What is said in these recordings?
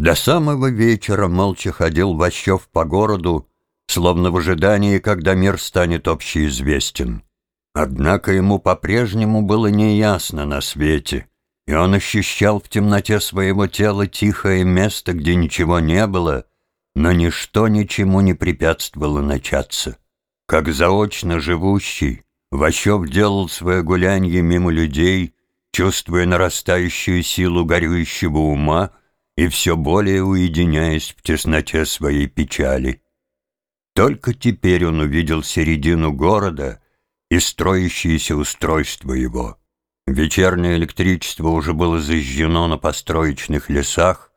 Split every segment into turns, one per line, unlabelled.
До самого вечера молча ходил Ващев по городу, словно в ожидании, когда мир станет общеизвестен. Однако ему по-прежнему было неясно на свете, и он ощущал в темноте своего тела тихое место, где ничего не было, но ничто ничему не препятствовало начаться. Как заочно живущий, Ващев делал свое гулянье мимо людей, чувствуя нарастающую силу горюющего ума и все более уединяясь в тесноте своей печали. Только теперь он увидел середину города и строящееся устройство его. Вечернее электричество уже было зажжено на построечных лесах,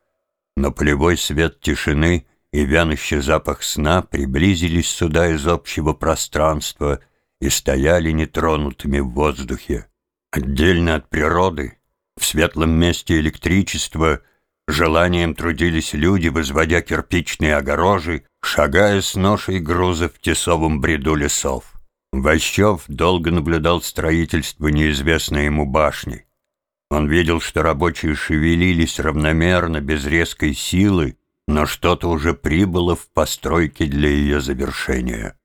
но полевой свет тишины и вянущий запах сна приблизились сюда из общего пространства и стояли нетронутыми в воздухе. Отдельно от природы, в светлом месте электричества, желанием трудились люди, возводя кирпичные огорожи, шагая с ношей груза в тесовом бреду лесов. Ващев долго наблюдал строительство неизвестной ему башни. Он видел, что рабочие шевелились равномерно, без резкой силы, но что-то уже прибыло в постройке для ее завершения.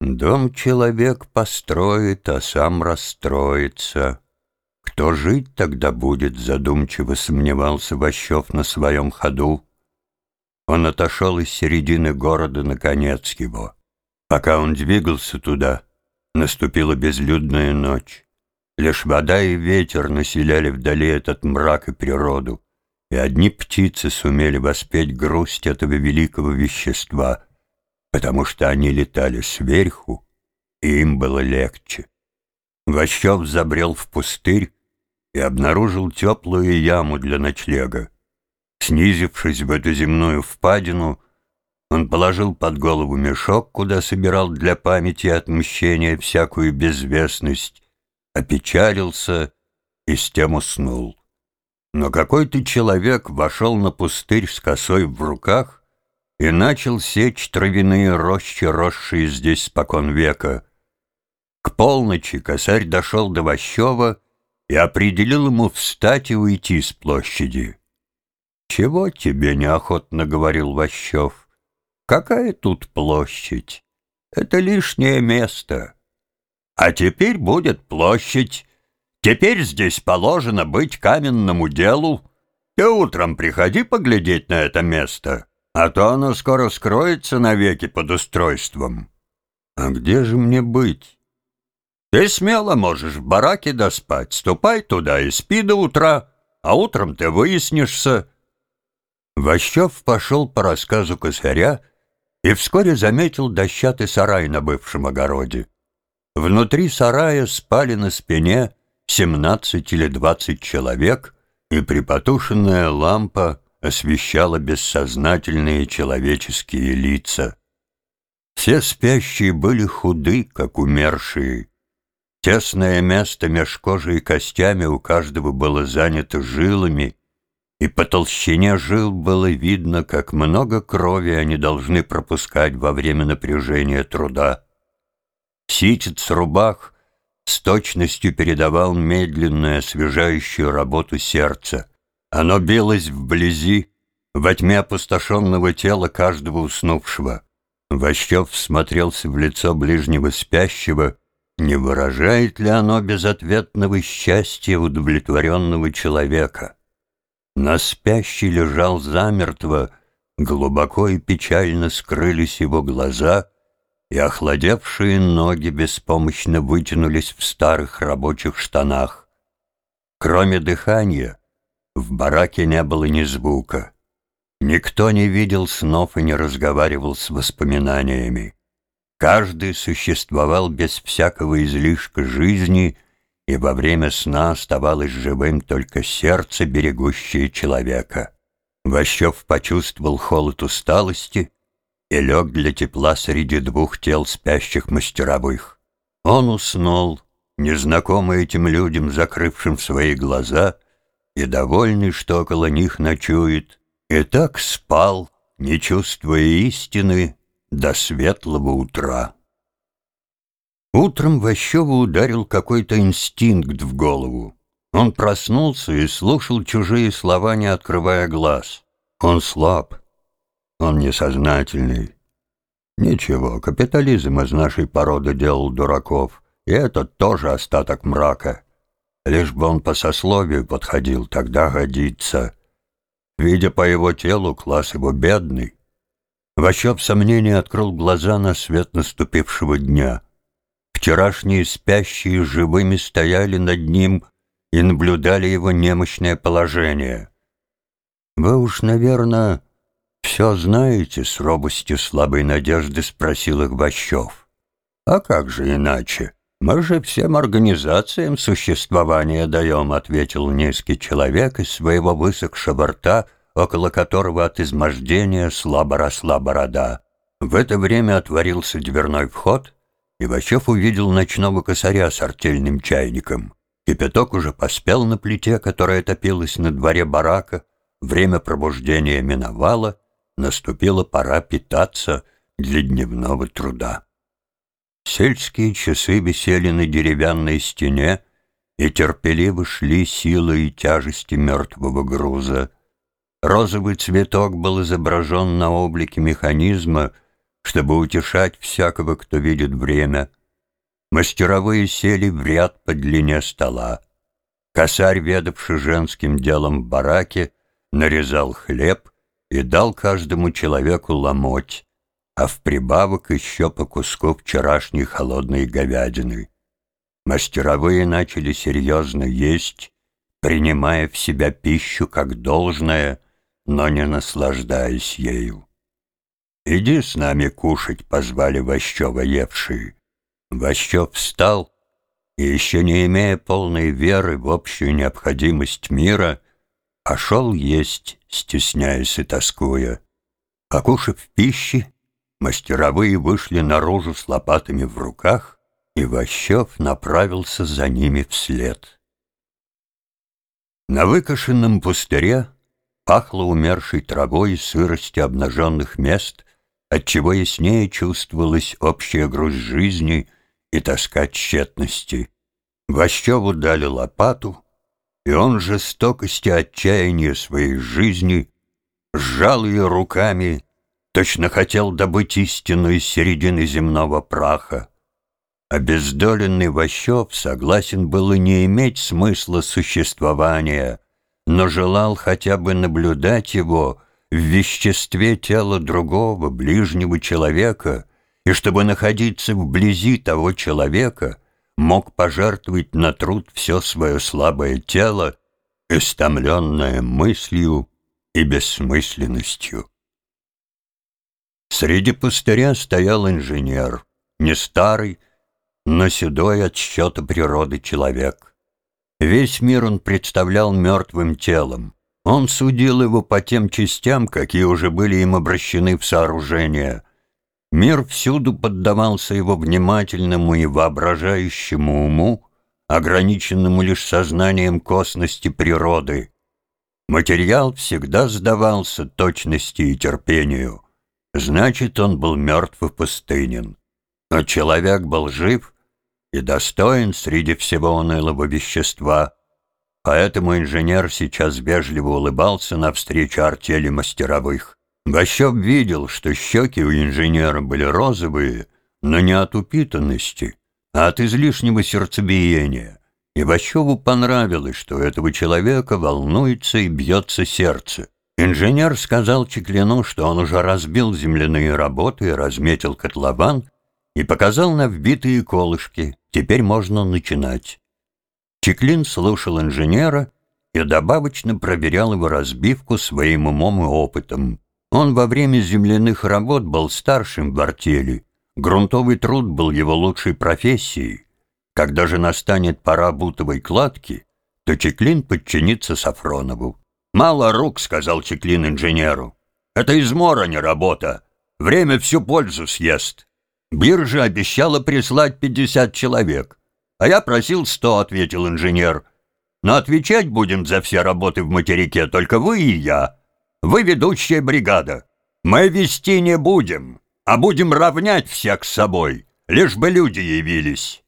Дом человек построит, а сам расстроится. Кто жить тогда будет, задумчиво сомневался Ващев на своем ходу. Он отошел из середины города на конец его. Пока он двигался туда, Наступила безлюдная ночь. Лишь вода и ветер населяли вдали этот мрак и природу, и одни птицы сумели воспеть грусть этого великого вещества, потому что они летали сверху, и им было легче. Ващев забрел в пустырь и обнаружил теплую яму для ночлега. Снизившись в эту земную впадину, он положил под голову мешок, куда собирал для памяти и отмщения всякую безвестность, опечалился и с тем уснул. Но какой-то человек вошел на пустырь с косой в руках и начал сечь травяные рощи, росшие здесь спокон века. К полночи косарь дошел до Ващева и определил ему встать и уйти с площади. «Чего тебе неохотно?» — говорил Ващев. Какая тут площадь? Это лишнее место. А теперь будет площадь. Теперь здесь положено быть каменному делу. Ты утром приходи поглядеть на это место, а то оно скоро скроется навеки под устройством. А где же мне быть? Ты смело можешь в бараке доспать. Ступай туда и спи до утра, а утром ты выяснишься. Ващев пошел по рассказу косаря, и вскоре заметил дощатый сарай на бывшем огороде. Внутри сарая спали на спине семнадцать или двадцать человек, и припотушенная лампа освещала бессознательные человеческие лица. Все спящие были худы, как умершие. Тесное место меж кожей и костями у каждого было занято жилами, и по толщине жил было видно, как много крови они должны пропускать во время напряжения труда. Ситец рубах с точностью передавал медленную освежающую работу сердца. Оно билось вблизи, во тьме опустошенного тела каждого уснувшего. Ващев смотрелся в лицо ближнего спящего, не выражает ли оно безответного счастья удовлетворенного человека. На спящий лежал замертво, глубоко и печально скрылись его глаза, и охладевшие ноги беспомощно вытянулись в старых рабочих штанах. Кроме дыхания, в бараке не было ни звука. Никто не видел снов и не разговаривал с воспоминаниями. Каждый существовал без всякого излишка жизни и во время сна оставалось живым только сердце, берегущее человека. Ващев почувствовал холод усталости и лег для тепла среди двух тел спящих мастеровых. Он уснул, незнакомый этим людям, закрывшим свои глаза, и довольный, что около них ночует, и так спал, не чувствуя истины, до светлого утра. Утром Ващеву ударил какой-то инстинкт в голову. Он проснулся и слушал чужие слова, не открывая глаз. Он слаб, он несознательный. Ничего, капитализм из нашей породы делал дураков, и этот тоже остаток мрака. Лишь бы он по сословию подходил, тогда годится. Видя по его телу, класс его бедный. Ващев сомнение открыл глаза на свет наступившего дня. Вчерашние спящие живыми стояли над ним и наблюдали его немощное положение. «Вы уж, наверное, все знаете?» — с робостью слабой надежды спросил их Ващев. «А как же иначе? Мы же всем организациям существования даем», — ответил низкий человек из своего высохшего рта, около которого от измождения слабо росла борода. В это время отворился дверной вход, и Вачев увидел ночного косаря с артельным чайником. Кипяток уже поспел на плите, которая топилась на дворе барака. Время пробуждения миновало, наступила пора питаться для дневного труда. Сельские часы висели на деревянной стене, и терпеливо шли силы и тяжести мертвого груза. Розовый цветок был изображен на облике механизма, чтобы утешать всякого, кто видит время. Мастеровые сели в ряд по длине стола. Косарь, ведавший женским делом в бараке, нарезал хлеб и дал каждому человеку ломоть, а в прибавок еще по куску вчерашней холодной говядины. Мастеровые начали серьезно есть, принимая в себя пищу как должное, но не наслаждаясь ею. «Иди с нами кушать», — позвали Ващева евшие. Ващев встал и, еще не имея полной веры в общую необходимость мира, пошел есть, стесняясь и тоскуя. Покушав пищи, мастеровые вышли наружу с лопатами в руках, и Ващев направился за ними вслед. На выкошенном пустыре Пахло умершей травой и сыростью обнаженных мест, отчего яснее чувствовалась общая грусть жизни и тоска тщетности. Ващеву дали лопату, и он жестокости отчаяния своей жизни сжал ее руками, точно хотел добыть истину из середины земного праха. Обездоленный Ващев согласен был и не иметь смысла существования, но желал хотя бы наблюдать его в веществе тела другого, ближнего человека, и чтобы находиться вблизи того человека, мог пожертвовать на труд все свое слабое тело, истомленное мыслью и бессмысленностью. Среди пустыря стоял инженер, не старый, но седой от счета природы человек. Весь мир он представлял мертвым телом. Он судил его по тем частям, какие уже были им обращены в сооружение. Мир всюду поддавался его внимательному и воображающему уму, ограниченному лишь сознанием косности природы. Материал всегда сдавался точности и терпению. Значит, он был мертв и пустынен. Но человек был жив и достоин среди всего унылого вещества. Поэтому инженер сейчас вежливо улыбался навстречу артели мастеровых. Ващев видел, что щеки у инженера были розовые, но не от упитанности, а от излишнего сердцебиения. И Ващеву понравилось, что у этого человека волнуется и бьется сердце. Инженер сказал Чеклину, что он уже разбил земляные работы и разметил котлован, и показал на вбитые колышки. Теперь можно начинать. Чеклин слушал инженера и добавочно проверял его разбивку своим умом и опытом. Он во время земляных работ был старшим в артели. Грунтовый труд был его лучшей профессией. Когда же настанет пора бутовой кладки, то Чеклин подчинится Сафронову. «Мало рук», — сказал Чеклин инженеру. «Это измора, не работа. Время всю пользу съест». Биржа обещала прислать 50 человек. А я просил 100, ответил инженер. Но отвечать будем за все работы в материке только вы и я. Вы ведущая бригада. Мы вести не будем, а будем равнять всех с собой, лишь бы люди явились.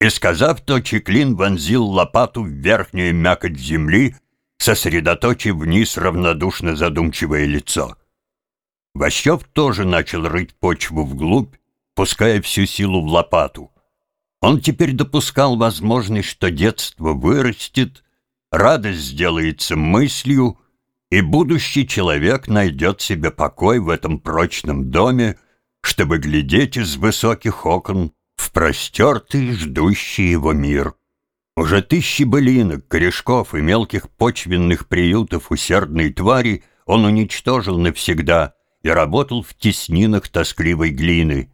И сказав то, Чеклин вонзил лопату в верхнюю мякоть земли, сосредоточив вниз равнодушно задумчивое лицо. Ващев тоже начал рыть почву вглубь, пуская всю силу в лопату. Он теперь допускал возможность, что детство вырастет, радость сделается мыслью, и будущий человек найдет себе покой в этом прочном доме, чтобы глядеть из высоких окон в простертый, ждущий его мир. Уже тысячи былинок, корешков и мелких почвенных приютов усердной твари он уничтожил навсегда и работал в теснинах тоскливой глины.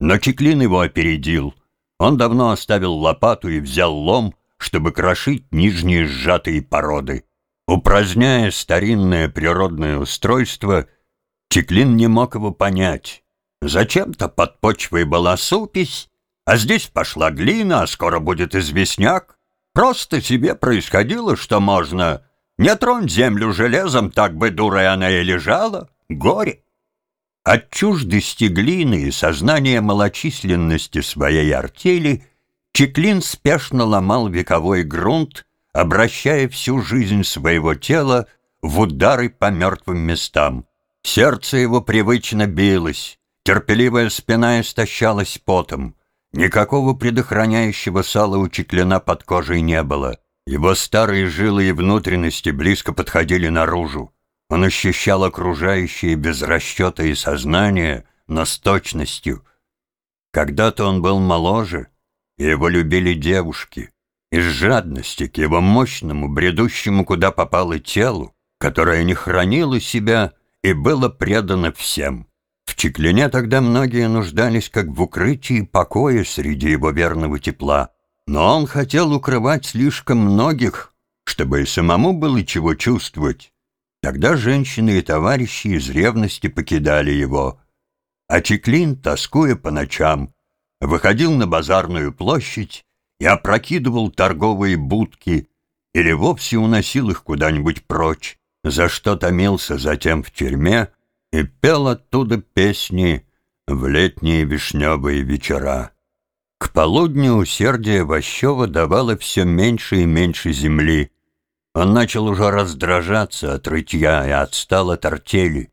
Но Чеклин его опередил. Он давно оставил лопату и взял лом, чтобы крошить нижние сжатые породы. Упраздняя старинное природное устройство, Чеклин не мог его понять. Зачем-то под почвой была супись, а здесь пошла глина, а скоро будет известняк. Просто себе происходило, что можно. Не тронь землю железом, так бы дурой она и лежала. Горе. От чуждости глины и сознания малочисленности своей артели Чеклин спешно ломал вековой грунт, обращая всю жизнь своего тела в удары по мертвым местам. Сердце его привычно билось, терпеливая спина истощалась потом. Никакого предохраняющего сала у Чеклина под кожей не было. Его старые жилы и внутренности близко подходили наружу. Он ощущал окружающее без расчета и сознания, но с точностью. Когда-то он был моложе, и его любили девушки. Из жадности к его мощному, бредущему куда попало телу, которое не хранило себя и было предано всем. В Чеклине тогда многие нуждались как в укрытии покоя среди его верного тепла, но он хотел укрывать слишком многих, чтобы и самому было чего чувствовать. Тогда женщины и товарищи из ревности покидали его. А Чеклин, тоскуя по ночам, выходил на базарную площадь и опрокидывал торговые будки или вовсе уносил их куда-нибудь прочь, за что томился затем в тюрьме и пел оттуда песни в летние вишневые вечера. К полудню усердие Ващева давало все меньше и меньше земли. Он начал уже раздражаться от рытья и отстал от артели.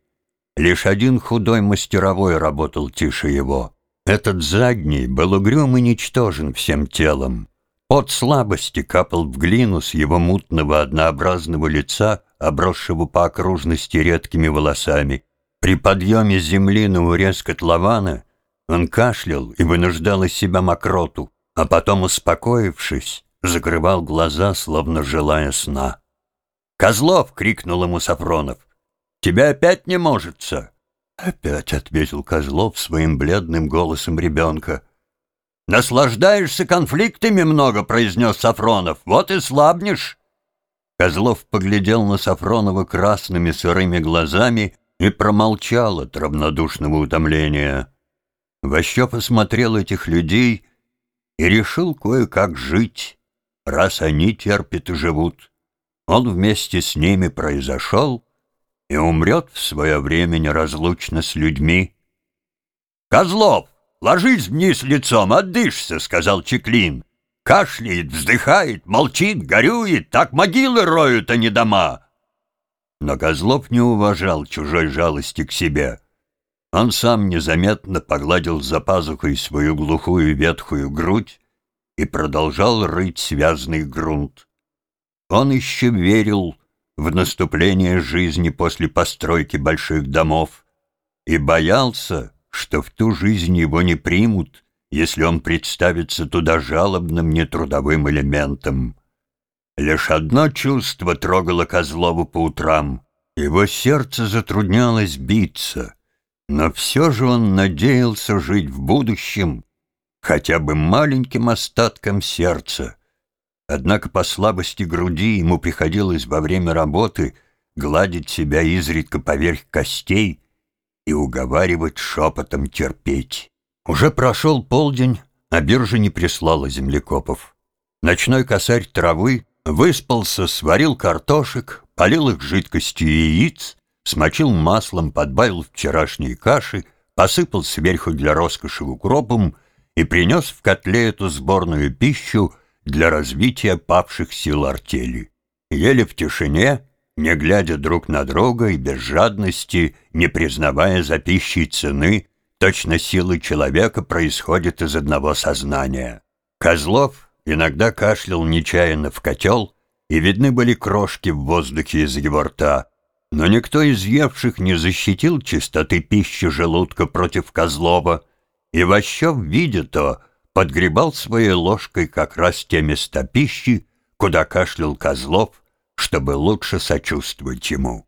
Лишь один худой мастеровой работал тише его. Этот задний был угрюм и ничтожен всем телом. От слабости капал в глину с его мутного однообразного лица, обросшего по окружности редкими волосами. При подъеме земли на урез котлована он кашлял и вынуждал из себя мокроту, а потом, успокоившись, закрывал глаза, словно желая сна. «Козлов!» — крикнул ему Сафронов. «Тебя опять не можется!» «Опять», — ответил Козлов своим бледным голосом ребенка. «Наслаждаешься конфликтами много», — произнес Сафронов. «Вот и слабнешь». Козлов поглядел на Сафронова красными сырыми глазами и промолчал от равнодушного утомления. Ващев осмотрел этих людей и решил кое-как жить, раз они терпят и живут. Он вместе с ними произошел и умрет в свое время неразлучно с людьми. «Козлов, ложись вниз лицом, отдышься», — сказал Чеклин. «Кашляет, вздыхает, молчит, горюет, так могилы роют, а не дома». Но Козлов не уважал чужой жалости к себе. Он сам незаметно погладил за пазухой свою глухую ветхую грудь и продолжал рыть связный грунт. Он еще верил в наступление жизни после постройки больших домов и боялся, что в ту жизнь его не примут, если он представится туда жалобным нетрудовым элементом. Лишь одно чувство трогало Козлову по утрам. Его сердце затруднялось биться, но все же он надеялся жить в будущем хотя бы маленьким остатком сердца. Однако по слабости груди ему приходилось во время работы гладить себя изредка поверх костей и уговаривать шепотом терпеть. Уже прошел полдень, а биржа не прислала землекопов. Ночной косарь травы Выспался, сварил картошек, полил их жидкостью яиц, смочил маслом, подбавил вчерашней каши, посыпал сверху для роскоши укропом и принес в котле эту сборную пищу для развития павших сил артели. ели в тишине, не глядя друг на друга и без жадности, не признавая за пищей цены, точно силы человека происходят из одного сознания. Козлов иногда кашлял нечаянно в котел, и видны были крошки в воздухе из его рта, но никто из евших не защитил чистоты пищи желудка против Козлова, и Ващев, видя то, подгребал своей ложкой как раз те места пищи, куда кашлял Козлов, чтобы лучше сочувствовать ему.